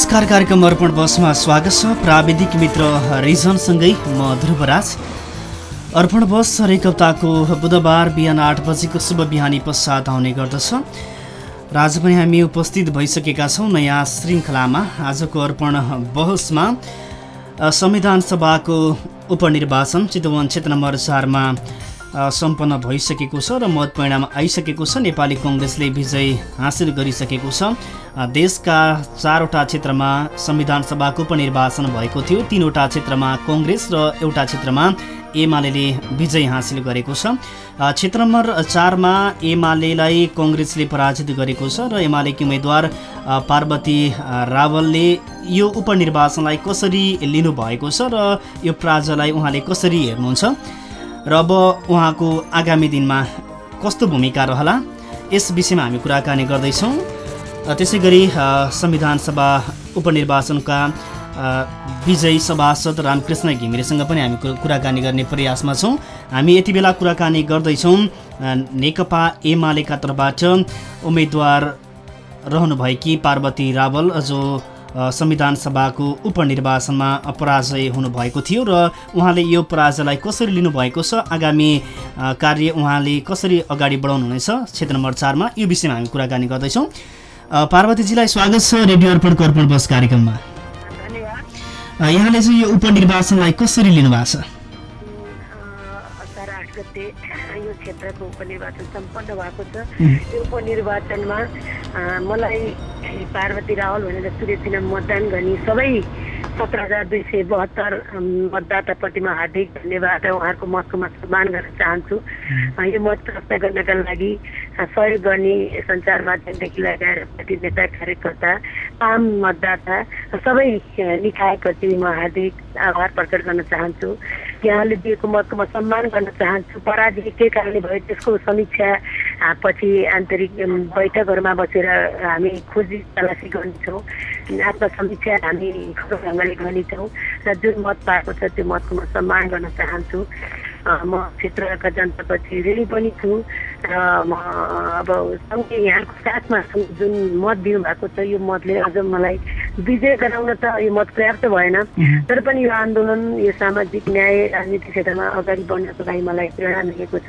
नमस्कार कार्यक्रम अर्पण बसमा स्वागत छ। प्राविधिक मित्र रिजनसँगै म ध्रुवराज। अर्पण बस हरेक हप्ताको बुधबार बिहान आठ बजेको शुभ बिहानी पश्चात आउने गर्दछ। र आज पनि हामी उपस्थित भइसकेका छौँ नयाँ श्रृङ्खलामा। आजको अर्पण बहसमा संविधान सभाको उपनिर्वाचन चितवन क्षेत्र नम्बर चारमा सम्पन्न भइसकेको छ र मत परिणाम आइसकेको छ। नेपाली कङ्ग्रेसले विजय हासिल गरिसकेको छ। देशका चारवटा क्षेत्रमा संविधान सभाको उपनिर्वाचन भएको थियो। तिनवटा क्षेत्रमा कङ्ग्रेस र एउटा क्षेत्रमा एमाले विजय हासिल गरेको छ। क्षेत्र नम्बर चारमा एमालेलाई कङ्ग्रेसले पराजित गरेको छ र एमालेकी उम्मेद्वार पार्वती रावलले यो उपनिर्वाचनलाई कसरी लिनुभएको छ र यो पराजयलाई उहाँले कसरी हेर्नुहुन्छ? र अब उहाँको आगामी दिनमा कस्तो भूमिका रहला यस विषयमा हामी कुराकानी गर्दैछौँ। त्यसै गरी संविधान सभा उपनिर्वाचनका विजयी सभासद रामकृष्ण घिमिरेसँग पनि हामी कुराकानी गर्ने प्रयासमा छौँ। हामी यति बेला कुराकानी गर्दैछौँ नेकपा एमालेका तर्फबाट उम्मेदवार रहनुभएकी पार्वती रावल जो संविधान सभाको उपनिर्वाचनमा पराजय हुनुभएको थियो र उहाँले यो पराजयलाई कसरी लिनुभएको छ आगामी कार्य उहाँले कसरी अगाडि बढाउनुहुनेछ क्षेत्र नम्बर चारमा यो विषयमा हामी कुराकानी गर्दैछौँ। पार्वतीजीलाई स्वागत छ रेडियो अर्पण बस कार्यक्रममा। यहाँले चाहिँ यो उपनिर्वाचनलाई कसरी लिनुभएको छ? क्षेत्रको उपनिर्वाचन सम्पन्न भएको छ। यो उपनिर्वाचनमा मलाई पार्वती रावल भनेर सूर्य मतदान गर्ने सबै सत्र हजार दुई सय बहत्तर हार्दिक धन्यवाद उहाँहरूको मतको म सम्मान गर्न चाहन्छु। यो मत प्राप्त गर्नका लागि सहयोग गर्ने सञ्चार माध्यमदेखि लगाएर पार्टी नेता कार्यकर्ता आम मतदाता सबै निकायप्रति म हार्दिक आभार प्रकट गर्न चाहन्छु। यहाँले दिएको मतको म सम्मान गर्न चाहन्छु। पराजय के कारणले भयो त्यसको समीक्षा पछि आन्तरिक बैठकहरूमा बसेर हामी खोजी तलासी गर्नेछौँ। आत्मसमीक्षा हामी ढङ्गले गर्नेछौँ र जुन मत पाएको छ त्यो मतको म सम्मान गर्न चाहन्छु। म क्षेत्रका जनतापछि ऋणी पनि छु र म अब सँगै यहाँको साथमा जुन मत दिनुभएको छ यो मतले अझ मलाई विजय गराउन त यो मत पर्याप्त भएन। तर पनि यो आन्दोलन यो सामाजिक न्याय राजनीति क्षेत्रमा अगाडि बढ्नको लागि मलाई प्रेरणा मिलेको छ।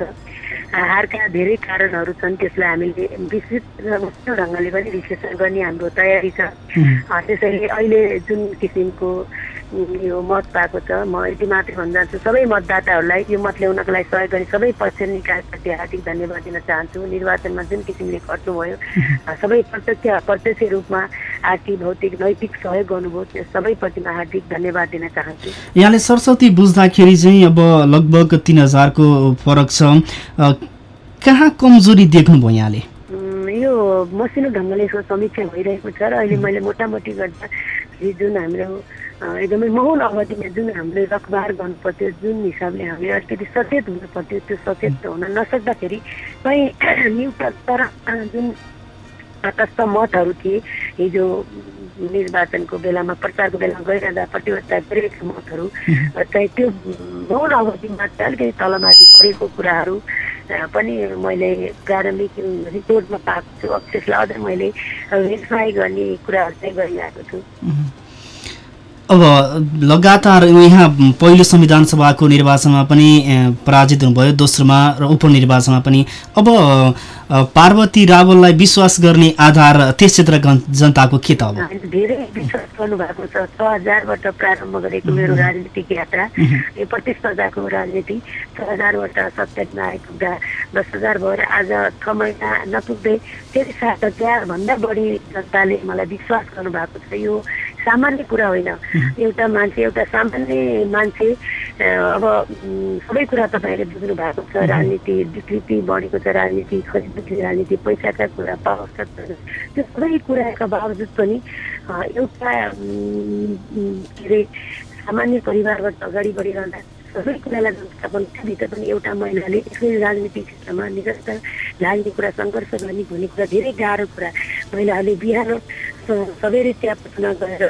हारका धेरै कारणहरू छन् त्यसलाई हामीले विस्तृत ढङ्गले पनि विश्लेषण गर्ने हाम्रो तयारी छ। त्यसैले अहिले जुन किसिमको यो मत पाएको छ म यति मात्रै भन्न चाहन्छु। सबै मतदाताहरूलाई यो मत ल्याउनको लागि सहयोग गर्ने सबै पक्ष निकायप्रति हार्दिक धन्यवाद दिन चाहन्छु। निर्वाचनमा जुन किसिमले खर्च्नुभयो सबै प्रत्यक्ष अप्रत्यक्ष रूपमा आर्थिक भौतिक नैतिक सहयोग गर्नुभयो त्यो सबैप्रतिमा हार्दिक धन्यवाद दिन चाहन्छु। यहाँले सरस्वती बुझ्दाखेरि चाहिँ अब लगभग तिन हजारको फरक छ। कहाँ कमजोरी देख्नुभयो यहाँले? यो मसिनो ढङ्गले यसको समीक्षा भइरहेको छ र अहिले मैले मोटामोटी गर्दा जुन हाम्रो एकदमै महल अवधिमा जुन हामीले रखबार गर्नु पर्थ्यो जुन हिसाबले हामीले अलिकति सचेत हुनु पर्थ्यो त्यो सचेत हुन नसक्दाखेरि कहीँ न्युट्रल तर जुन तटस्थ मतहरू थिए हिजो निर्वाचनको बेलामा प्रचारको बेलामा गइरहँदा प्रतिबद्धता गरिरहेका मतहरू चाहिँ त्यो महल अवधिमा चाहिँ अलिकति तलमाथि परेको कुराहरू पनि मैले प्रारम्भिक रिपोर्टमा पाएको छु अब त्यसलाई अझ मैले भेरिफाई गर्ने कुराहरू चाहिँ गरिरहेको छु अब लगातार यहाँ पहिलो संविधान सभाको निर्वाचनमा पनि पराजित हुनुभयो दोस्रोमा र उपनिर्वाचनमा पनि। अब पार्वती रावललाई विश्वास गर्ने आधार त्यस क्षेत्रका जनताको के त अब? धेरै विश्वास गर्नुभएको छ। छ हजारबाट प्रारम्भ गरेको मेरो राजनीतिक यात्रा यो प्रतिस्पर्धाको राजनीति छ हजारबाट सत्ताइसमा आइपुग्दा दस हजार भएर आज छ महिना नपुग्दै फेरि सात हजारभन्दा बढी जनताले मलाई विश्वास गर्नुभएको छ। यो सामान्य कुरा होइन। एउटा मान्छे एउटा सामान्य मान्छे अब सबै कुरा तपाईँहरूले बुझ्नु भएको छ। राजनीति विकृति बढेको छ राजनीति खरिद राजनीति पैसाका कुरा पावर त्यो सबै कुराका बावजुद पनि एउटा के अरे सामान्य परिवारबाट अगाडि बढिरहँदा सबै कुरालाई व्यवस्थापन पनि एउटा महिलाले यसरी राजनीतिक क्षेत्रमा निरन्तर लाग्ने कुरा सङ्घर्ष गर्ने भन्ने कुरा धेरै गाह्रो कुरा महिलाहरूले बिहान सबैले चिया पसना गरेर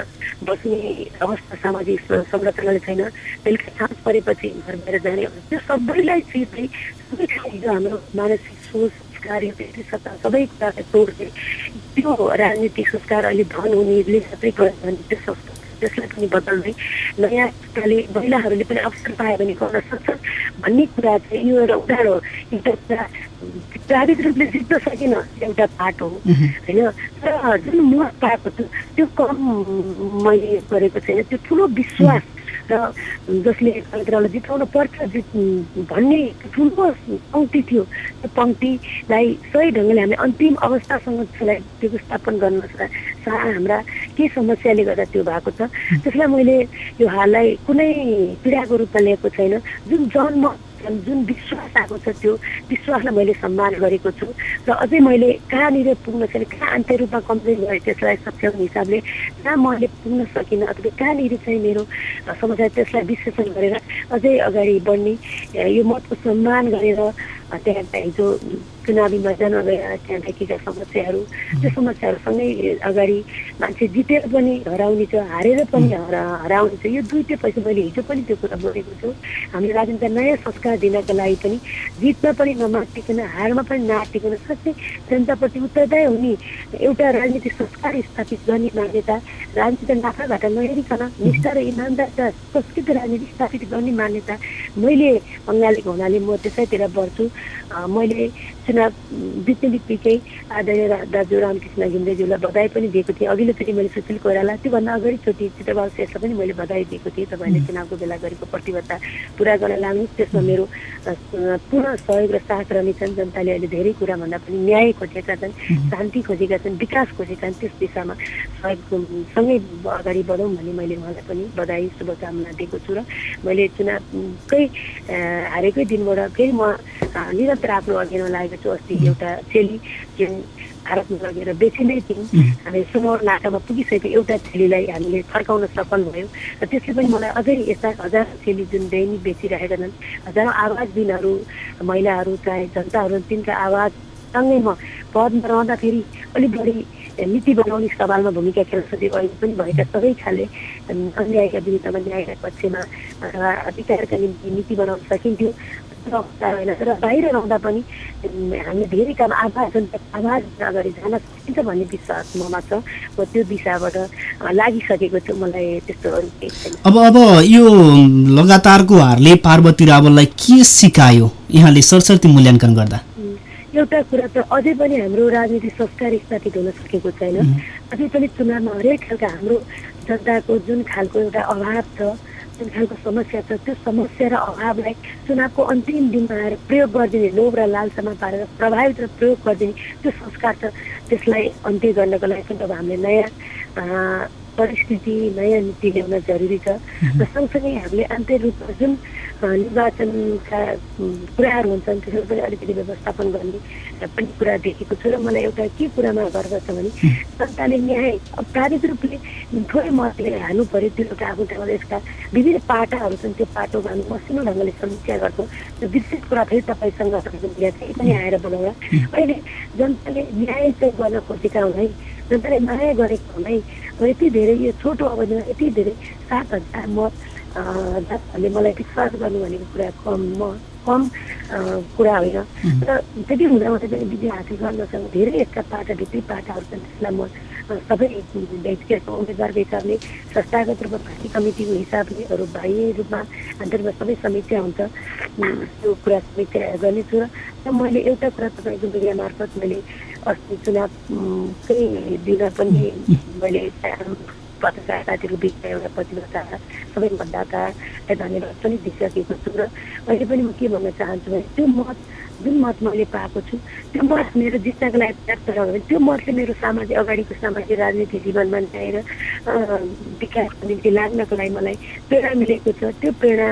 बस्ने अवस्था सामाजिक संरचनाले छैन। बेलुका साँझ परेपछि घर बाहिर जाने त्यो सबैलाई चिर्दै सबै हाम्रो मानसिक सोच संस्कार यो व्यक्ति सत्ता सबै कुरालाई तोड्ने त्यो राजनीतिक संस्कार अहिले धन हुनेले मात्रै गयो भने त्यो त्यसलाई पनि बदल्दै नयाँ पुस्ताले महिलाहरूले पनि अवसर पायो भने गर्न सक्छन्। भन्ने कुरा चाहिँ यो एउटा उदाहरण हो। एउटा कुरा प्राविधिक रूपले जित्न सकेन एउटा पाटो हो। होइन? तर जुन मत पाएको छु त्यो कम मैले गरेको छैन। त्यो ठुलो विश्वास र जसले कालिग्रामलाई जिताउन पर्छ जित भन्ने ठुलो पङ्क्ति थियो। त्यो पङ्क्तिलाई सही ढङ्गले हामीले अन्तिम अवस्थासँग त्यसलाई व्यवस्थापन गर्न सा हाम्रा के समस्याले गर्दा त्यो भएको छ? त्यसलाई मैले यो हाललाई कुनै पीडाको रूपमा लिएको छैन। जुन जन्म जुन विश्वास आएको छ त्यो विश्वासलाई मैले सम्मान गरेको छु। र अझै मैले कहाँनिर पुग्न सकेँ कहाँ अन्त्य रूपमा कमजोरी भएँ त्यसलाई सक्षम हिसाबले कहाँ मैले पुग्न सकिनँ अथवा कहाँनिर चाहिँ मेरो समस्या त्यसलाई विश्लेषण गरेर अझै अगाडि बढ्ने यो मतको सम्मान गरेर त्यहाँ हिजो चुनावी मैदानमा गएर त्यहाँ देखेका समस्याहरू त्यो समस्याहरूसँगै अगाडि मान्छे जितेर पनि हराउने छ हारेर पनि हरा हराउने छ यो दुइटै पैसा मैले हिजो पनि त्यो कुरा बोलेको छु हामीले राजनीतिलाई नयाँ संस्कार दिनका लागि पनि जितमा पनि नमाटिकन हारमा पनि नआटिकन साँच्चै जनताप्रति उत्तरदायी हुने एउटा राजनीतिक संस्कार स्थापित गर्ने मान्यता राजनीतिक नाफाघाटा नहेरिकन निष्ठा र इमान्दारता संस्कृत राजनीति स्थापित गर्ने मान्यता मैले बङ्गालीको हुनाले म त्यसैतिर बढ्छु मैले चुनाव बित्ने बित्तिकै आदरणीय दाजु रामकृष्ण घिम्रेज्यूलाई बधाई पनि दिएको थिएँ। अघिल्लोचोटि मैले सुशील कोइराला त्योभन्दा अगाडिचोटि चित्रबाल श्रेष्ठलाई पनि मैले बधाई दिएको थिएँ। तपाईँले चुनावको बेला गरेको प्रतिबद्धता पुरा गर्न लाग्नुहोस् त्यसमा मेरो पूर्ण सहयोग र साथ रहनेछन्। जनताले अहिले धेरै कुरा भन्दा पनि न्याय खोजेका छन् शान्ति खोजेका छन् विकास खोजेका छन्। त्यस दिशामा सहयोग सँगै अगाडि बढौँ भन्ने मैले उहाँलाई पनि बधाई शुभकामना दिएको छु र मैले चुनावकै हारेकै दिनबाट फेरि म निरन्तर आफ्नो अध्ययनमा लागेको छु अस्ति एउटा चेली जुन भारतमा लगेर बेचिँदै थियौँ। हामी सुमोर नाकामा पुगिसकेको एउटा चेलीलाई हामीले फर्काउन सफल भयो र त्यसले पनि मलाई अझै यस्ता हजार चेली जुन दैनिक बेचिरहेका छन् हजारौँ आवाजबिनहरू महिलाहरू चाहे जनताहरू तिनका आवाजसँगै म पदमा रहँदाखेरि अलिक बढी नीति बनाउने सवालमा भूमिका खेल्न सकेको अहिले पनि भएका सबै खाले अन्यायका विरुद्धमा न्यायका पक्षमा अथवा अधिकारका निम्ति नीति बनाउन सकिन्थ्यो। होइन तर बाहिर रहँदा पनि हामीले धेरै काम आवाज आवाज अगाडि जान सकिन्छ भन्ने विश्वास ममा छ। म त्यो दिशाबाट लागिसकेको छु मलाई त्यस्तो अब अब यो लगातारको हारले पार्वती रावललाई के सिकायो? यहाँले सरसर्ती मूल्याङ्कन गर्दा। एउटा कुरा त अझै पनि हाम्रो राजनीतिक संस्कार स्थापित हुन सकेको छैन। अझै पनि चुनावमा हरेक खालका हाम्रो जनताको जुन खालको एउटा अभाव छ जुन समस्या छ त्यो समस्या र अभावलाई चुनावको अन्तिम दिनमा आएर प्रयोग गरिदिने लोभ र लालसामा पारेर प्रभावित र प्रयोग गरिदिने त्यो संस्कार छ त्यसलाई अन्त्य गर्नको लागि पनि अब हामीले नयाँ परिस्थिति नयाँ नीति ल्याउन जरुरी छ। र सँगसँगै हामीले आन्तरिक रूपमा जुन निर्वाचनका कुराहरू हुन्छन् त्यसमा पनि अलिकति व्यवस्थापन गर्ने पनि कुरा देखेको छु र मलाई एउटा के कुरामा गर्व छ भने जनताले न्याय प्राविधिक रूपले थोरै मतले हाल्नु पऱ्यो त्यो एउटा आफ्नो ठाउँमा यसका विभिन्न पाटाहरू छन् त्यो पाटोमा हामी मसिनो ढङ्गले समीक्षा गर्छौँ। र विशेष कुरा फेरि तपाईँसँग त्यही पनि आएर बोलाउँदा अहिले जनताले न्याय चाहिँ गर्न खोजेका हुँदै जनताले माया गरेको हुँदै यति धेरै यो छोटो अवधिमा यति धेरै सात हजार मत जसहरूले मलाई विश्वास गर्नु भनेको कुरा कम म कम कुरा होइन। र त्यति हुँदा मात्रै पनि विजय हासिल गर्नसँग धेरै यस्ता पाटा भित्री पाटाहरू छन् त्यसलाई म सबै व्यक्तिगत उम्मेदवारको हिसाबले संस्थागत रूपमा पार्टी कमिटीको हिसाबले अरू बाह्य रूपमा आन्तरिकमा सबै समीक्षा हुन्छ। त्यो कुरा समीक्षा गर्नेछु र मैले एउटा कुरा तपाईँको मिडिया मार्फत मैले अस्ति चुनावकै दिन पनि मैले पत्रकार साथीहरू बिचमा एउटा प्रतिबद्धता सबै मतदातालाई धन्यवाद पनि दिइसकेको छु र अहिले पनि म के भन्न चाहन्छु भने त्यो मत जुन मत मैले पाएको छु त्यो मत मेरो जित्नको लागि पर्याप्त छ भने त्यो मतले मेरो सामाजिक अगाडिको सामाजिक राजनीतिक जीवनमा ल्याएर विकासको निम्ति लाग्नको लागि मलाई प्रेरणा मिलेको छ। त्यो प्रेरणा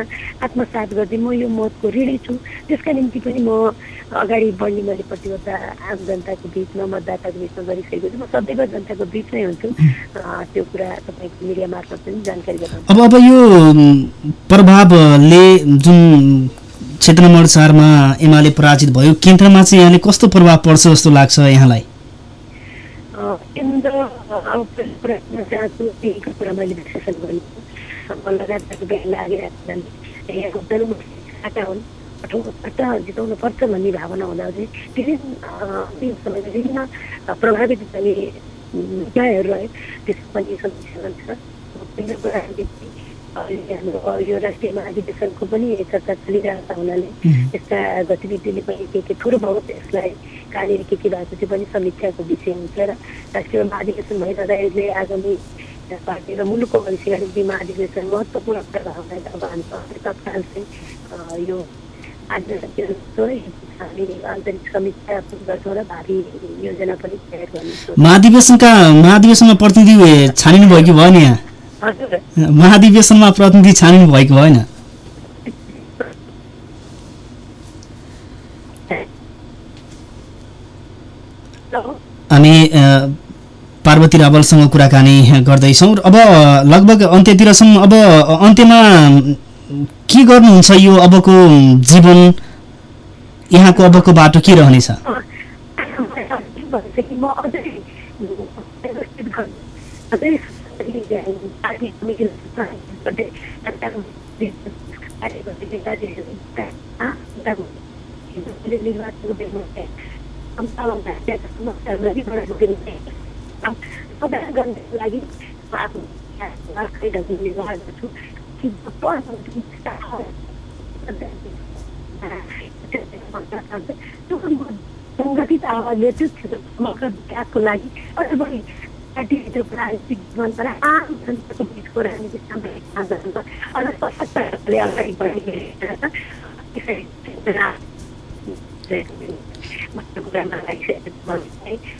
आत्मसात गर्दै म यो मतको ऋणी छु। त्यसका निम्ति पनि म अगाडि बढ्ने मैले प्रतिबद्धता आम जनताको बिचमा मतदाताको बिचमा गरिसकेको छु म सधैँको जनताको बिचमै हुन्छु त्यो कुरा तपाईँको मिडिया मार्फत पनि जानकारी गराउँछु अब अब यो प्रभावले जुन क्षेत्र नम्बर चारमा एमाले पराजित भयो केन्द्रमा चाहिँ यहाँले कस्तो प्रभाव पर्छ जस्तो लाग्छ यहाँलाई केन्द्र अब कुरा मैले विश्लेषण लगातार बिहान लागिरहेको हुन् ठाउँबाट जिताउनुपर्छ भन्ने भावना हुँदा चाहिँ विभिन्न विभिन्न प्रभावित गर्ने निकायहरू रहे त्यसमा पनि समीक्षा गर्छ पहिलो कुरा हाम्रो यो राष्ट्रिय महाधिवेशनको पनि चर्चा चलिरहेका हुनाले यस्ता गतिविधिले पनि के के थोरै बहुत यसलाई कहाँनिर के के भएको चाहिँ पनि समीक्षाको विषय हुन्छ र राष्ट्रिय महाधिवेशन भइरहँदा यसले आगामी पार्टी र मुलुकको भविष्यका निम्ति महाधिवेशन महत्त्वपूर्ण प्रभाव अब हामी तत्काल चाहिँ यो महाधिवेशनका महाधिवेशनमा प्रतिनिधि छानिनु भयो कि भएन यहाँ? महाधिवेशनमा प्रतिनिधि छानिनु भएको भएन? हामी पार्वती रावलसँग कुराकानी गर्दैछौँ। अब लगभग अन्त्यतिरसम्म अब अन्त्यमा के गर्नुहुन्छ यो अबको जीवन? यहाँको अबको बाटो के रहनेछ? लागि सङ्गठित आवाजले त्यो क्षेत्रमा विकासको लागि अझ बढी पार्टीभित्रको राजनीतिक जीवनबाट आम जनताको बिचको राजनीतिक सामाजिक अझ सशक्त अगाडि बढिरहेको छ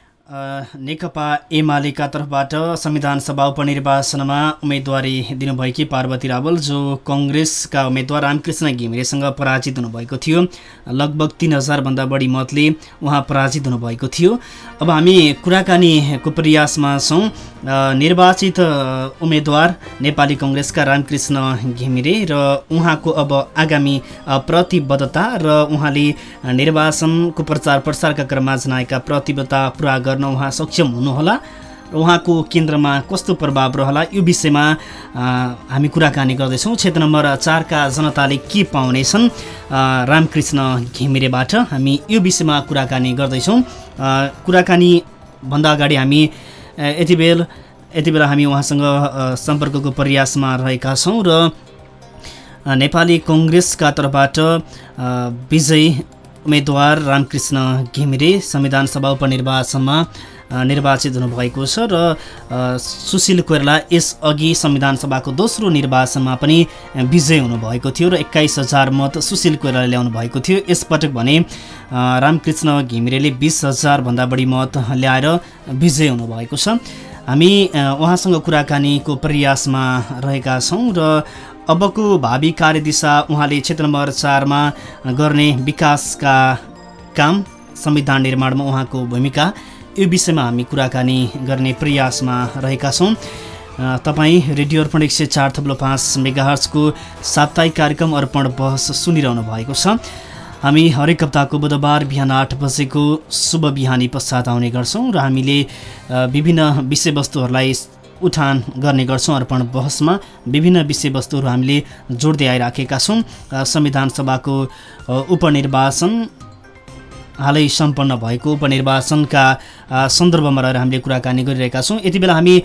नेकपा एमालेका तर्फबाट संविधान सभा उपनिर्वाचनमा उम्मेदवारी दिनुभएकी पार्वती रावल जो कङ्ग्रेसका उम्मेद्वार रामकृष्ण घिमिरेसँग पराजित हुनुभएको थियो। लगभग तिन हजारभन्दा बढी मतले उहाँ पराजित हुनुभएको थियो। अब हामी कुराकानीको प्रयासमा छौँ। निर्वाचित उम्मेद्वार नेपाली कङ्ग्रेसका रामकृष्ण घिमिरे र उहाँको अब आगामी प्रतिबद्धता र उहाँले निर्वाचनको प्रचार प्रसारका क्रममा जनाएका प्रतिबद्धता पुरा गर्न उहाँ सक्षम हुनुहोला र उहाँको केन्द्रमा कस्तो प्रभाव रहला यो विषयमा हामी कुराकानी गर्दैछौँ। क्षेत्र नम्बर चारका जनताले के पाउनेछन् रामकृष्ण घिमिरेबाट हामी यो विषयमा कुराकानी गर्दैछौँ। कुराकानीभन्दा अगाडि हामी यति बेल यति बेला हामी उहाँसँग सम्पर्कको प्रयासमा रहेका छौँ र नेपाली कङ्ग्रेसका तर्फबाट विजय उम्मेद्वार रामकृष्ण घिमिरे संविधान सभा उपनिर्वाचनमा निर्वाचित हुनुभएको छ र सुशील कोइराला यसअघि संविधान सभाको दोस्रो निर्वाचनमा पनि विजय हुनुभएको थियो र एक्काइस हजार मत सुशील कोइराला ल्याउनु भएको थियो। यसपटक भने रामकृष्ण घिमिरेले बिस हजारभन्दा बढी मत ल्याएर विजय हुनुभएको छ। हामी उहाँसँग कुराकानीको प्रयासमा रहेका छौँ र अबको भावी कार्यदिशा उहाँले क्षेत्र नम्बर चारमा गर्ने विकासका काम संविधान निर्माणमा उहाँको भूमिका यो विषयमा हामी कुराकानी गर्ने प्रयासमा रहेका छौँ। तपाईँ रेडियो अर्पण एक सय चार थप्लो पाँच मेगाहर्सको साप्ताहिक कार्यक्रम अर्पण बहस सुनिरहनु भएको छ। हामी हरेक हप्ताको बुधबार बिहान आठ बजेको शुभ बिहानी पश्चात आउने गर्छौँ र हामीले विभिन्न विषयवस्तुहरूलाई उठान गर्ने गर्छौँ अर्पण बहसमा। विभिन्न विषयवस्तुहरू हामीले जोड्दै आइराखेका छौँ। संविधान सभाको उपनिर्वाचन हालै सम्पन्न भएको उपनिर्वाचनका सन्दर्भमा रहेर हामीले कुराकानी गरिरहेका छौँ। यति बेला हामी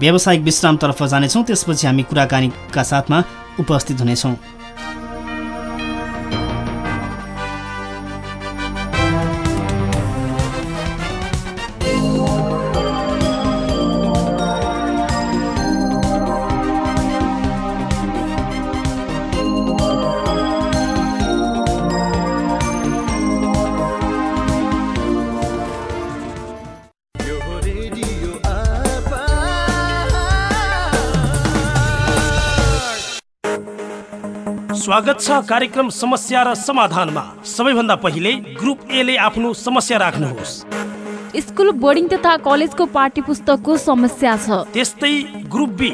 व्यावसायिक विश्रामतर्फ जानेछौँ त्यसपछि हामी कुराकानीका साथमा उपस्थित हुनेछौँ। स्वागत छ कार्यक्रम समस्या र समाधानमा। सबैभन्दा पहिले ग्रुप एले आफ्नो समस्या राख्नुहोस्। स्कुल बोर्डिङ तथा कलेजको पाठ्य पुस्तकको समस्या छ। त्यस्तै ग्रुप बी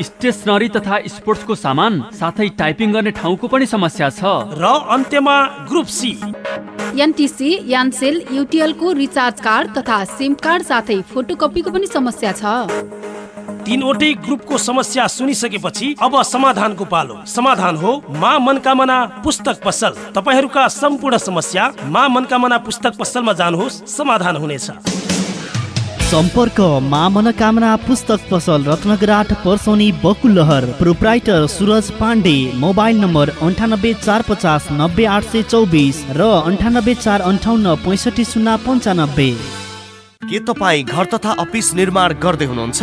स्टेसनरी तथा स्पोर्ट्सको सामान साथै टाइपिङ गर्ने ठाउँको पनि समस्या छ। र अन्त्यमा ग्रुप सी एनटिसी यानसेल युटिएलको रिचार्ज कार्ड तथा सिम कार्ड साथै फोटोकपीको पनि समस्या छ। तीनवटै ग्रुपको समस्या सुनिसकेपछि अब समाधानको पालो। समाधान हो मा मनकामना पुस्तक पसल। तपाईँहरूका सम्पूर्ण समस्या मा मनकामना पुस्तक पसलमा जानुहोस् समाधान हुनेछ। सम्पर्क मा मनोकामना पुस्तक पसल Ratnanagar Parsauni Bakulahar proprietor Suraj Pandey mobile number अन्ठानब्बे चार पचास नब्बे आठ सय चौबिस र अन्ठानब्बे चार अन्ठाउन्न पैँसठी शून्य पन्चानब्बे। के तपाईँ घर तथा अफिस निर्माण गर्दै हुनुहुन्छ?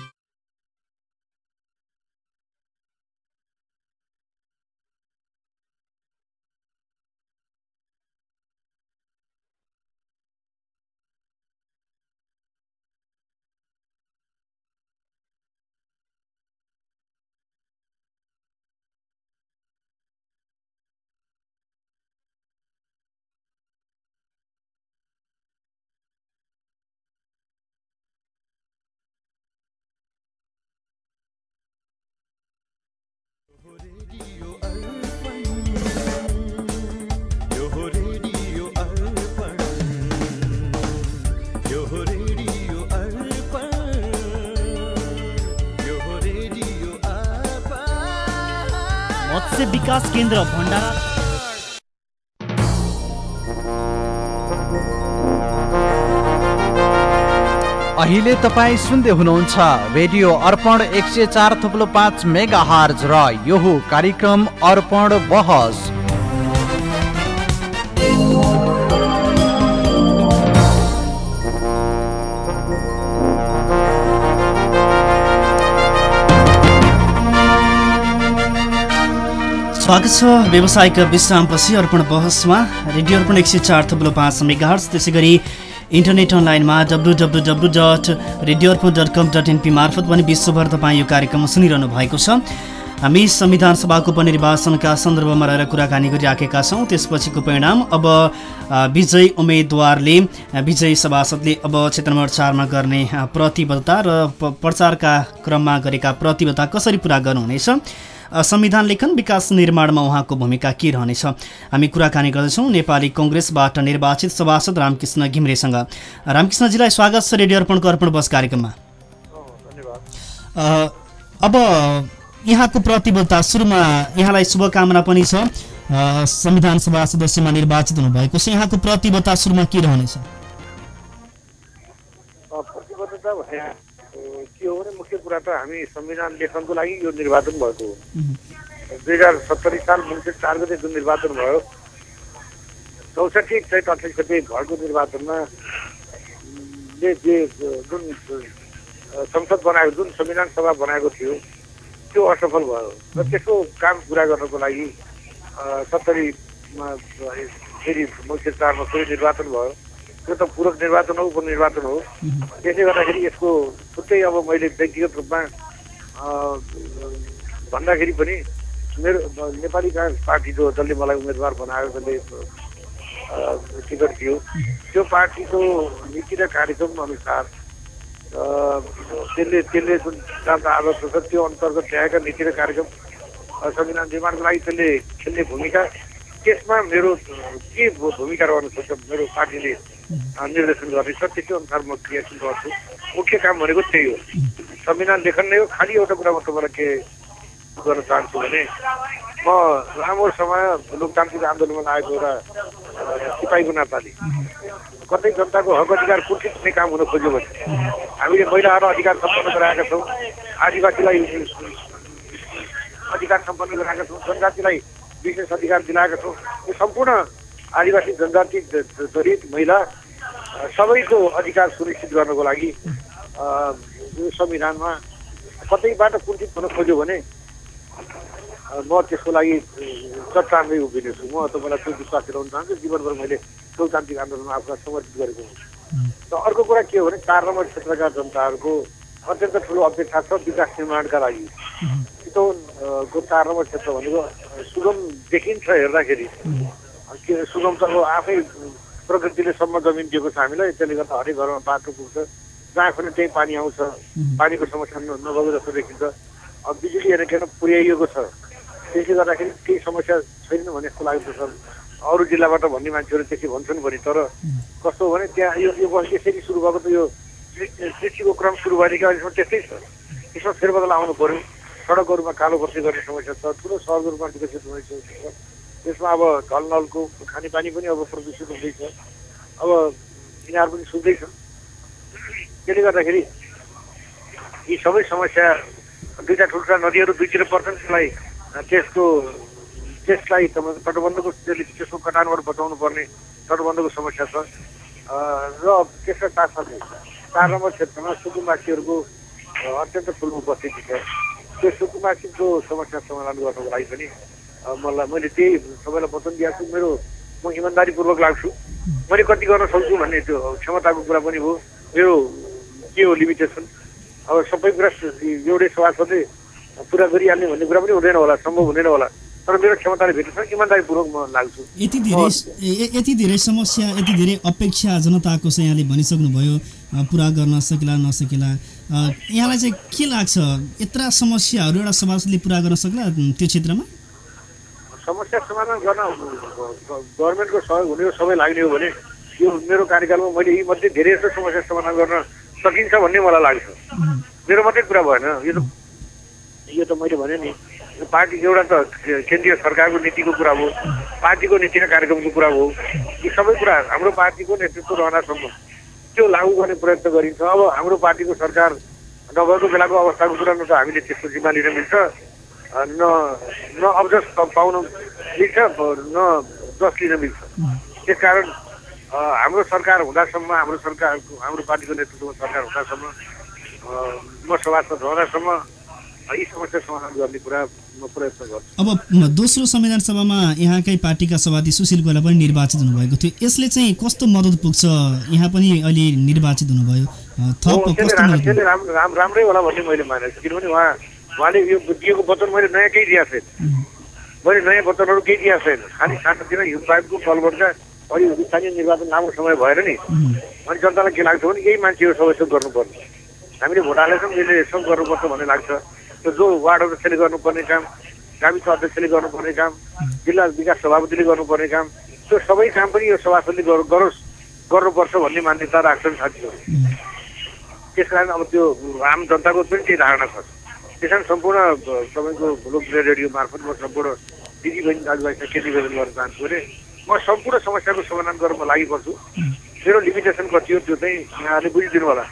विकास केन्द्र भण्डारा। अहिले तपाईँ सुन्दै हुनुहुन्छ रेडियो अर्पण एक सय चार थुप्लो पाँच मेगा हार्ज र यो कार्यक्रम अर्पण बहस। स्वागत छ व्यवसायिक विश्रामपछि अर्पण बहसमा। रेडियो अर्पण एक सय चार थप्लो पाँच मेगाहर्स त्यसै गरी इन्टरनेट अनलाइनमा W W W dot radio Arpan dot com dot NP मार्फत पनि विश्वभर तपाईँ यो कार्यक्रम सुनिरहनु भएको छ। हामी संविधान सभाको उपनिर्वाचनका सन्दर्भमा रहेर कुराकानी गरिराखेका छौँ। त्यसपछिको परिणाम अब विजयी उम्मेदवारले विजयी सभासदले अब क्षेत्र नम्बर चारमा गर्ने प्रतिबद्धता र प्रचारका क्रममा गरेका प्रतिबद्धता कसरी पुरा गर्नुहुनेछ? संविधान लेखन विकास निर्माणमा उहाँको भूमिका के रहनेछ? हामी कुराकानी गर्दैछौँ। नेपाली कङ्ग्रेसबाट निर्वाचित सभासद रामकृष्ण घिम्रेसँग। रामकृष्णजीलाई स्वागत छ रेडियो अर्पणको अर्पण बस कार्यक्रममा। अब यहाँको प्रतिबद्धता सुरुमा यहाँलाई शुभकामना पनि छ। संविधान सभा सदस्यमा निर्वाचित हुनुभएको छ। यहाँको प्रतिबद्धता सुरुमा के रहनेछ प्रतिबद्धता भने अ, के हो भने मुख्य कुरा त हामी संविधान लेखनको लागि यो निर्वाचन भएको हो। दुई हजार सत्तरी साल मङ्सिर चार गते जुन निर्वाचन भयो चौसठी चैत अठाइस गते भएको निर्वाचनमा ले जे जुन संसद बनाएको जुन संविधान सभा बनाएको थियो त्यो असफल भयो। र त्यसको काम पुरा गर्नको लागि सत्तरीमा फेरि मङ्सिर चारमा फेरि निर्वाचन भयो। त्यो त पूरक निर्वाचन हो उपनिर्वाचन हो। त्यसले गर्दाखेरि यसको छुट्टै अब मैले व्यक्तिगत रूपमा भन्दाखेरि पनि मेरो नेपाली काङ्ग्रेस पार्टी जो जसले मलाई उम्मेदवार बनायो जसले टिकट दियो त्यो पार्टीको नीति र कार्यक्रम अनुसार त्यसले त्यसले जुन सिद्धान्त आदर्श छ त्यो अन्तर्गत ल्याएका नीति र कार्यक्रम संविधान निर्माणको लागि त्यसले खेल्ने भूमिका त्यसमा मेरो के भूमिका रहन सक्छ मेरो पार्टीले निर्देशन गर्नेछ त्यसै अनुसार म क्रियाशील गर्छु। मुख्य काम भनेको त्यही हो। संविधान लेखन नै हो खालि एउटा कुरा म तपाईँलाई के गर्न चाहन्छु भने म लामो समय लोकतान्त्रिक आन्दोलनमा लागेको एउटा सिपाहीको नाताले कतै जनताको हक अधिकार कुर्सित हुने काम हुन खोज्यो भने हामीले महिलाहरू अधिकार सम्पन्न गराएका छौँ आदिवासीलाई अधिकार सम्पन्न गराएका छौँ जनजातिलाई विशेष अधिकार दिलाएका छौँ। यो सम्पूर्ण आदिवासी जनजाति दलित महिला सबैको अधिकार सुनिश्चित गर्नको लागि यो संविधानमा कतैबाट कुण्ठित हुन खोज्यो भने म त्यसको लागि चट्टानमै उभिनेछु म तपाईँलाई त्यो विश्वास दिलाउन चाहन्छु। जीवनभर मैले लोकतान्त्रिक आन्दोलनमा आफूलाई समर्पित गरेको हुँ। र अर्को कुरा के हो भने चार नम्बर क्षेत्रका जनताहरूको अत्यन्त ठुलो अपेक्षा छ विकास निर्माणका लागि। चितवनको चार नम्बर क्षेत्र भनेको सुगम देखिन्छ हेर्दाखेरि सुगम त अब आफै प्रकृतिले सम्म जमिन दिएको छ हामीलाई त्यसले गर्दा हरेक घरमा बाटो पुग्छ। जहाँ खोज्यो त्यही पानी आउँछ पानीको समस्या नभएको जस्तो देखिन्छ। अब बिजुली हेरेर किन पुर्याइएको छ? त्यसले गर्दाखेरि केही समस्या छैन भन्ने जस्तो लाग्दछ अरू जिल्लाबाट भन्ने मान्छेहरू त्यसै भन्छन् भने तर कस्तो भने त्यहाँ यो यो वर्ष यसरी सुरु भएको त यो कृषिको क्रम सुरु भएदेखि अहिलेसम्म त्यस्तै छ। त्यसमा फेरबदल आउनु पर्यो। सडकहरूमा कालो बर्ती गर्ने समस्या छ ठुलो सहरको रूपमा विकसित हुने समस्या छ। त्यसमा अब ढल नलको खानेपानी पनि अब प्रदूषित हुँदैछ। अब यिनीहरू पनि सुन्दैछ त्यसले गर्दाखेरि यी सबै समस्या दुईवटा ठुल्ठुला नदीहरू दुईतिर पर्छन् त्यसलाई त्यसको त्यसलाई तटबन्धको त्यसले त्यसको कटानबाट बचाउनु पर्ने तटबन्धको समस्या छ। र त्यसका साथसाथै चार नम्बर क्षेत्रमा सुकुम्बासीहरूको अत्यन्त ठुलो उपस्थिति छ। त्यो सुकुम्बासीको समस्या समाधान गर्नको लागि पनि मलाई मैले त्यही सबैलाई वचन दिएको छु मेरो म इमान्दारीपूर्वक लाग्छु। मैले कति गर्न सक्छु भन्ने त्यो क्षमताको कुरा पनि हो। मेरो के हो लिमिटेसन अब सबै कुरा एउटै सभासदले पुरा गरिहाल्ने भन्ने कुरा पनि हुँदैन होला सम्भव हुँदैन होला। तर मेरो क्षमताले भेटेछ इमान्दारीपूर्वक म लाग्छु। यति धेरै यति धेरै समस्या यति धेरै अपेक्षा जनताको चाहिँ यहाँले भनिसक्नुभयो। पुरा गर्न सकेला नसकेला। यहाँलाई चाहिँ के लाग्छ? यत्र समस्याहरू एउटा सभासदले पुरा गर्न सक्ला त्यो क्षेत्रमा? समस्या समाधान गर्न गभर्मेन्टको सहयोग हुने हो सबै लाग्ने हो भने यो मेरो कार्यकालमा मैले यी मध्ये धेरै जस्तो समस्या समाधान गर्न सकिन्छ भन्ने मलाई लाग्छ। मेरो मात्रै कुरा भएन। यो त यो त मैले भने नि पार्टी एउटा त केन्द्रीय सरकारको नीतिको कुरा हो पार्टीको नीति र कार्यक्रमको कुरा हो यी सबै कुरा हाम्रो पार्टीको नेतृत्व रहनासम्म त्यो लागू गर्ने प्रयत्न गरिन्छ। अब हाम्रो पार्टीको सरकार नभएको बेलाको अवस्थाको कुरा न त हामीले त्यसको जिम्मा लिन मिल्छ। न न पाउन मिल्छ न जस लिन मिल्छ। त्यसकारण अ, हाम्रो सरकार हुँदासम्म हाम्रो सरकार हाम्रो पार्टीको नेतृत्वमा सरकार हुँदासम्म म सभासद रहँदासम्म यी समस्या समाधान गर्ने कुरा म प्रयत्न गर्छु। अब दोस्रो संविधान सभामा यहाँकै पार्टीका सभापति सुशील कोइला पनि निर्वाचित हुनुभएको थियो। यसले चाहिँ कस्तो मद्दत पुग्छ? यहाँ पनि अहिले निर्वाचित हुनुभयो। राम्रै होला भन्ने मैले मानेको छु किनभने उहाँ उहाँले यो दिएको वचन मैले नयाँ केही दिएको छैन मैले नयाँ वचनहरू केही दिएको छैन खालि सानोतिर हिउँ पाइपको तलबाट अलि स्थानीय निर्वाचन लामो समय भएर नि अनि जनतालाई के लाग्छ भने यही मान्छेहरू सबै गर्नुपर्ने हामीले भोट हालेछौँ यसले यसो गर्नुपर्छ भन्ने लाग्छ त्यो जो वार्ड अध्यक्षले गर्नुपर्ने काम गाविस अध्यक्षले गर्नुपर्ने काम जिल्ला विकास सभापतिले गर्नुपर्ने काम त्यो सबै काम पनि यो सभासदले गर- गरोस् गर्नुपर्छ भन्ने मान्यता राख्छन् साथीहरू त्यस कारण अब त्यो आम जनताको पनि त्यही धारणा छ त्यस कारण सम्पूर्ण तपाईँको लोकप्रिय रेडियो मार्फत म सम्पूर्ण दिदीबहिनी दाजुभाइसँग के निवेदन गर्न चाहन्छु भने म सम्पूर्ण समस्याको समाधान गर्न म लागि पर्छु। मेरो लिमिटेसन कति हो त्यो चाहिँ यहाँहरूले बुझिदिनु होला।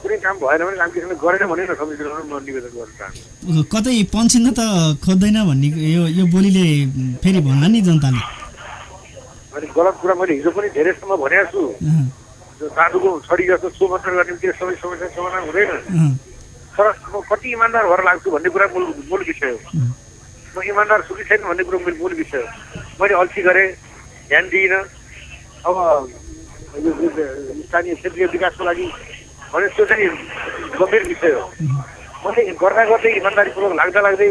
कुनै काम भएन भने रामकृष्णले गरेन भने न सम्झिदिनु होला, म निवेदन गर्न चाहन्छु। कतै पन्छिन्न त खोज्दैन भन्ने यो यो बोलीले फेरि भन्ला नि जनताले। अनि गलत कुरा मैले हिजो पनि धेरैसम्म भनेको छु। त्यो साधुको छडी जस्तो सोमन्त्र गर्ने त्यो सबै समस्या समाधान हुँदैन। तर म कति इमान्दार भएर लाग्छु भन्ने कुरा मूल मूल विषय हो। म इमान्दार कि छैन भन्ने कुरो मूल मूल विषय हो। मैले अल्छी गरेँ ध्यान दिइनँ। अब स्थानीय क्षेत्रीय विकासको लागि भने त्यो चाहिँ गम्भीर विषय हो। मैले गर्दा गर्दै इमान्दारीपूर्वक लाग्दा लाग्दै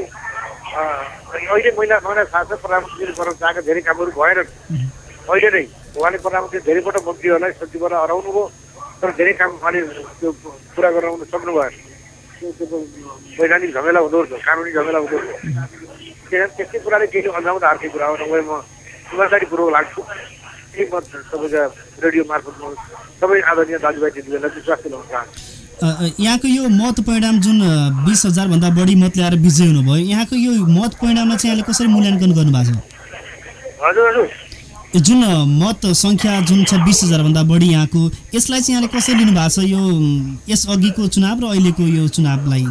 अहिले महिला महिला शासक प्रधानमन्त्रीले गर्न चाहेका धेरै कामहरू भएनन्। अहिले नै उहाँले प्रधानमन्त्री धेरैपल्ट मन्त्रीहरूलाई सचिवहरूलाई हराउनु भयो तर धेरै काम उहाँले त्यो पुरा गराउन सक्नु भएन त्यो त्यो वैधानिक झमेला हुँदो रहेछ कानुनी झमेला हुँदो रहेछ त्यस त्यस्तै कुराले केही अन्जाउँदा अर्कै कुरा हो नभए म इमान्दारीपूर्वक लाग्छु त्यही म तपाईँका रेडियो मार्फत म सबै आदरणीय दाजुभाइ दिदीबहिनीलाई विश्वास दिलाउन चाहन्छु यहाँको यो मत परिणाम जुन बिस हजारभन्दा बढी मत ल्याएर विजय हुनुभयो यहाँको यो मत परिणामलाई चाहिँ यहाँले कसरी मूल्याङ्कन गर्नुभएको छ? हजुर हजुर। जुन मत सङ्ख्या जुन छ बिस हजारभन्दा बढी यहाँको यसलाई चाहिँ यहाँले कसरी लिनुभएको छ यो यस अघिको चुनाव र अहिलेको यो चुनावलाई?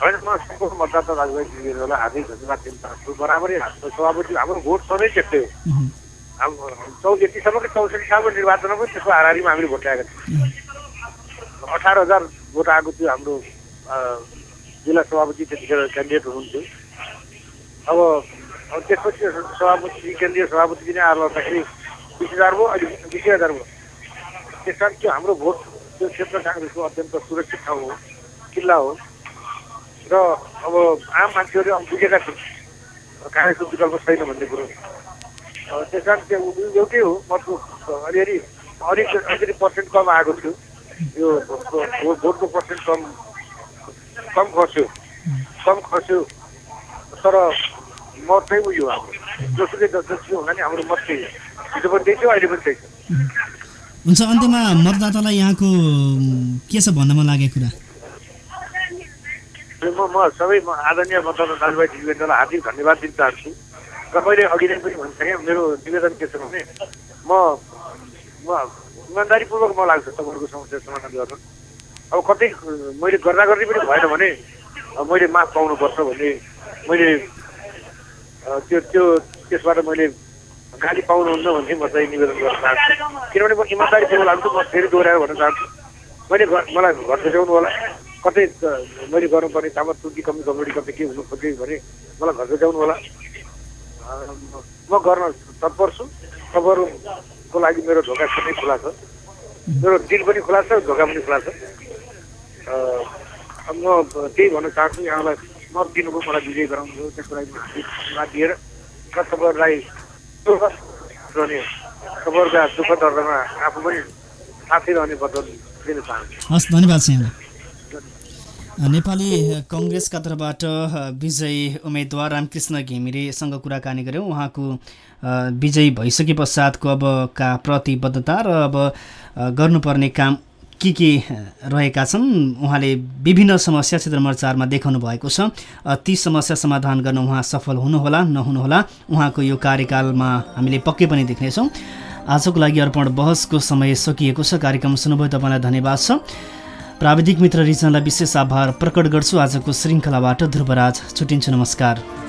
होइन म सम्पूर्ण मतदाता दाजुभाइ दिदीबहिनीहरूलाई हार्दिक धन्यवाद दिन चाहन्छु। बराबरै हाम्रो सभापति हाम्रो भोट सधैँ त्यस्तै हो हाम्रो चौ यतिसम्मको चौसठी सालको निर्वाचनमा पनि त्यसको हाराहारीमा हामीले भोट ल्याएका थियौँ। अठार हजार भोट आएको थियो हाम्रो जिल्ला सभापति त्यतिखेर क्यान्डिडेट हुनुहुन्थ्यो। अब अब त्यसपछि सभापति केन्द्रीय सभापति पनि आएर लड्दाखेरि बिस हजार भयो अहिले बिसै हजार भयो त्यस कारण त्यो हाम्रो भोट त्यो क्षेत्र काङ्ग्रेसको अत्यन्त सुरक्षित ठाउँ हो किल्ला हो र अब आम मान्छेहरूले अब बुझेका छन् काङ्ग्रेसको विकल्प छैन भन्ने कुरो त्यस कारण त्यो एउटै हो मतको अलिअलि अलिक अलिकति पर्सेन्ट कम आएको थियो यो भोटको भोट- भोटको पर्सेन्ट कम कम खस्यो कम खस्यो तर मत चाहिँ उयो हाम्रो जोसुकै जसुकै हुँदा नि हाम्रो मत चाहिँ हिजो पनि त्यही थियो अहिले पनि त्यही छ हुन्छ अन्त्यमा मतदातालाई यहाँको के छ भन्न मन लागेको कुरा? म म सबै म आदरणीय मतदाता दाजुभाइ दिदीबहिनीलाई हार्दिक धन्यवाद दिन चाहन्छु। र मैले अघि नै पनि भनिसकेँ मेरो निवेदन के छ भने म म इमान्दारीपूर्वक म लाग्छ तपाईँहरूको समस्या समाधान गर्न। अब कतै मैले गर्दा गर्दै पनि भएन भने मैले माफ पाउनुपर्छ भन्ने मैले त्यो त्यो त्यसबाट मैले गाली पाउनुहुन्न भन्ने म चाहिँ निवेदन गर्न चाहन्छु। किनभने म इमान्दारीपूर्वक लाग्छु म फेरि दोहोऱ्याएर भन्न चाहन्छु। मैले घर- मलाई घर सजाउनु होला। कतै मैले गर्नुपर्ने तामा तुर्की कमी कमजोरी कतै के हुनु खोजेँ भने मलाई घर सजाउनु होला। म गर्न तत्पर छु। तपाईँहरूको लागि मेरो ढोका सधैँ खुला छ। मेरो दिल पनि खुला छ ढोका पनि खुला छ। म त्यही भन्न चाहन्छु यहाँलाई। मत दिनुभयो मलाई विजय गराउनुभयो त्यसको लागि धन्यवाद दिएर र तपाईँहरूलाई तपाईँहरूका दुःख दर्दमा आफू पनि साथै रहने बदल दिन चाहन्छु। हस् धन्यवाद नेपाली कङ्ग्रेसका तर्फबाट विजयी उम्मेदवार रामकृष्ण घिमिरेसँग कुराकानी गऱ्यौँ उहाँको विजयी भइसके पश्चातको अबका प्रतिबद्धता र अब गर्नुपर्ने काम के के रहेका छन् उहाँले विभिन्न समस्या क्षेत्र नम्बर चारमा देखाउनु भएको छ। ती समस्या समाधान गर्न उहाँ सफल हुनुहोला नहुनुहोला उहाँको यो कार्यकालमा हामीले पक्कै पनि देख्नेछौँ। आजको लागि अर्पण बहसको समय सकिएको छ। कार्यक्रम सुन्नुभयो तपाईँलाई धन्यवाद छ। प्राविधिक मित्र रिजनलाई विशेष आभार प्रकट गर्छु। आजको श्रृङ्खलाबाट ध्रुवराज छुट्टिन्छु। नमस्कार।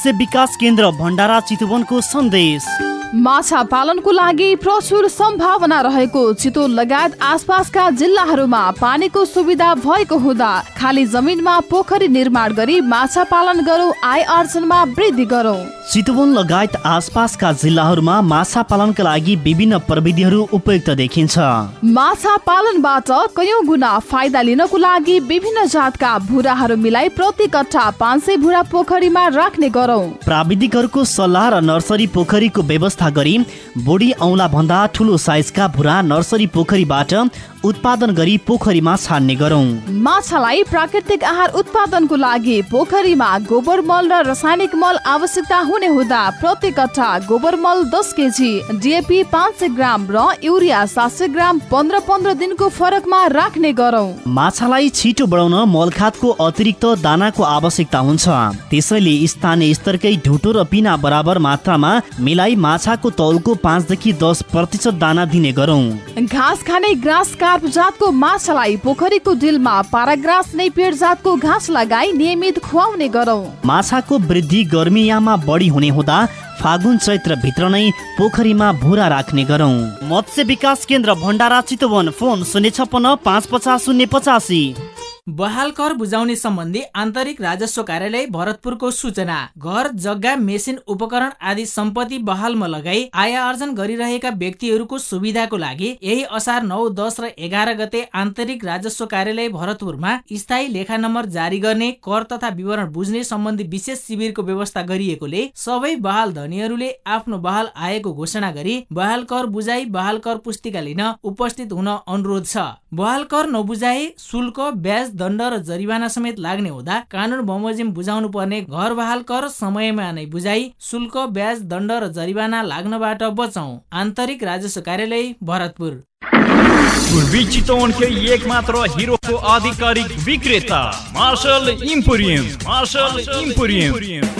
मत्स्य विकास केन्द्र भण्डारा चितवनको सन्देश। माछा पालनको लागि प्रचुर सम्भावना रहेको चितवन लगायत आसपासका जिल्लाहरूमा पानीको सुविधा भएको हुँदा खाली जमिनमा पोखरी निर्माण गरी माछा पालन गरौँ आय आर्जनमा वृद्धि गरौँ। चितवन लगायत आसपासका जिल्लाहरूमा माछा पालनका लागि विभिन्न प्रविधिहरू उपयुक्त देखिन्छ। माछा पालनबाट कयौं गुणा फाइदा लिनको लागि विभिन्न जातका भुराहरू मिलाई प्रति कट्ठा पाँच सय भुरा पोखरीमा राख्ने गरौँ। प्राविधिकहरूको सल्लाह र नर्सरी पोखरीको व्यवस्था गरी बुढी औँला भन्दा ठुलो साइजका भुरा नर्सरी पोखरीबाट उत्पादन गरी पोखरीमा छाड्ने गरौँ। माछालाई प्राकृतिक आहार उत्पादनको लागि पोखरीमा गोबर मल र रासायनिक मल आवश्यकता हुने हुँदा प्रति कट्ठा गोबर मल दस केजी डिएपी पाँच सय ग्राम र युरिया सात सय ग्राम पन्ध्र पन्ध्र दिनको फरकमा राख्ने गरौँ। माछालाई छिटो बढाउन मलखातको अतिरिक्त दानाको आवश्यकता हुन्छ। त्यसैले स्थानीय स्तरकै ढुटो र पिना बराबर मात्रामा मिलाई माछाको तौलको पाँचदेखि दस प्रतिशत दाना दिने गरौँ। घाँस खाने ग्रास कार्प जातको माछालाई पोखरीको डिलमा पाराग्रास नैपियर जातको घाँस लगाई नियमित खुवाउने गरौँ। माछाको वृद्धि गर्मीयाममा बढी हुने हुँदा फागुन चैत्र भित्र नै पोखरीमा भुरा राख्ने गरौँ। मत्स्य विकास केन्द्र भण्डारा चितवन फोन शून्य छप्पन्न पाँच पचास शून्य पचासी। बहाल कर बुझाउने सम्बन्धी आन्तरिक राजस्व कार्यालय भरतपुरको सूचना। घर जग्गा मेसिन उपकरण आदि सम्पत्ति बहालमा लगाई आय आर्जन गरिरहेका व्यक्तिहरूको सुविधाको लागि यही असार नौ दस र एघार गते आन्तरिक राजस्व कार्यालय भरतपुरमा स्थायी लेखा नम्बर जारी गर्ने कर तथा विवरण बुझ्ने सम्बन्धी विशेष शिविरको व्यवस्था गरिएकोले सबै बहाल धनीहरूले आफ्नो बहाल आएको घोषणा गरी बहाल कर बुझाई बहाल कर पुस्तिका लिन उपस्थित हुन अनुरोध छ। बहाल कर नबुझाए शुल्क ब्याज दण्ड र जरिवाना समेत लाग्ने हुँदा कानून बमोजिम बुझाउनु पर्ने घर बहाल कर समयमा नै बुझाइ शुल्क ब्याज दण्ड र जरिवाना लाग्नबाट बचाउ आन्तरिक राजस्व कार्यालय भरतपुर। एक मात्र हिरोको आधिकारिक विक्रेता Marshal emporium. Marshal Emporium.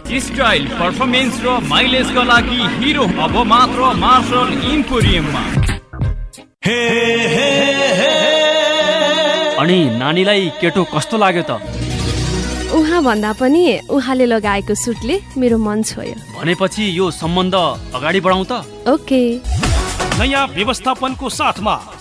Style performance र माइलेजका लागि हिरो अब मात्र मार्शल इम्पोरियममा अनि नानीलाई केटो कस्तो लाग्यो त? उहाँ भन्दा पनि उहाँले लगाएको सुटले मेरो मन छोयो। भनेपछि यो सम्बन्ध अगाडि बढाउँ त? ओके। नयाँ व्यवस्थापनको साथमा